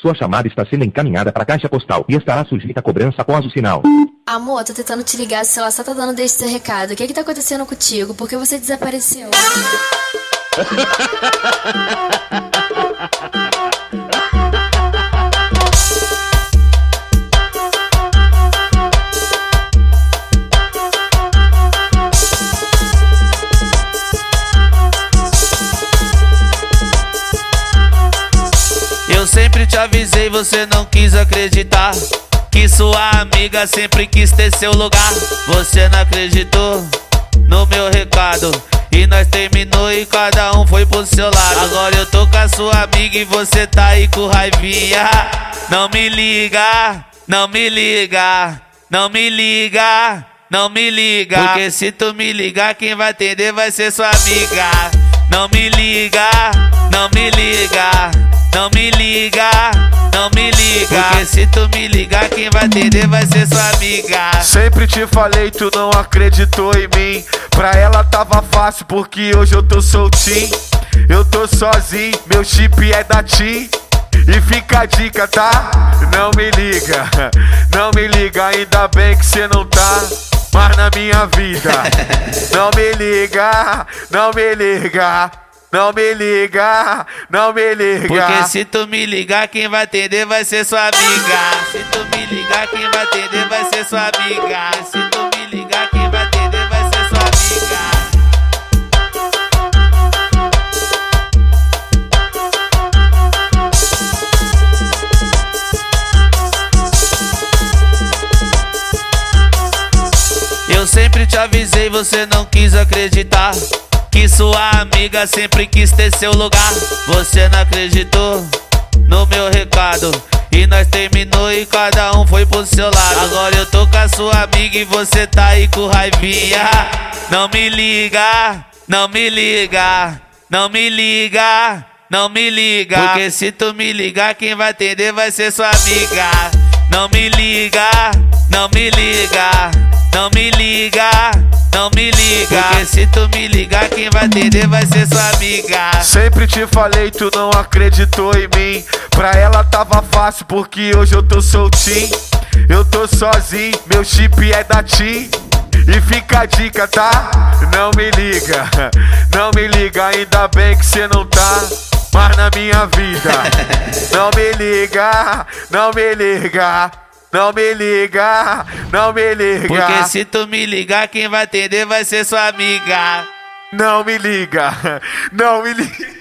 Sua chamada está sendo encaminhada para a caixa postal e estará sujeita a cobrança após o sinal. Amor, tô tentando te ligar, se ela só tá dando desse recado. O que que tá acontecendo contigo? Por que você desapareceu? Eu sempre te avisei, você não quis acreditar. Que sua amiga sempre quis ter seu lugar. Você não acreditou no meu recado. E nós terminou e cada um foi pro seu lado. Agora eu tô com a sua amiga e você tá aí com raivinha. Não me liga, não me liga, não me liga, não me liga. Porque se tu me ligar, quem vai atender vai ser sua amiga. Não me liga, não me liga, não me liga, não me liga. Porque se tu me ligar, quem vai atender vai ser sua amiga. Sempre te falei, tu não acreditou em mim. Pra ela tava fácil, porque hoje eu tô soltinho. Eu tô sozinho, meu chip é da TIM. E fica a dica, tá? Não me liga, não me liga, ainda bem que cê não tá mais na minha vida. Não me liga, não me liga. Não me liga, não me liga. Porque se tu me ligar, quem vai atender vai ser sua amiga. Se tu me ligar, quem vai atender vai ser sua amiga. Se tu me ligar, quem vai atender vai ser sua amiga. Eu sempre te avisei, você não quis acreditar. Que sua amiga sempre quis ter seu lugar. Você não acreditou no meu recado. E nós terminou e cada um foi pro seu lado. Agora eu tô com a sua amiga e você tá aí com raivinha. Não me liga, não me liga, não me liga, não me liga. Porque se tu me ligar, quem vai atender vai ser sua amiga. Não me liga, não me liga, não me liga, não me liga. Porque se tu me ligar, quem vai atender vai ser sua amiga. Sempre te falei, tu não acreditou em mim. Pra ela tava fácil, porque hoje eu tô soltinho. Eu tô sozinho, meu chip é da TIM. E fica a dica, tá? Não me liga, não me liga, ainda bem que cê não tá mais na minha vida. Não me liga, não me liga. Não me liga, não me liga. Porque se tu me ligar, quem vai atender vai ser sua amiga. Não me liga, não me liga.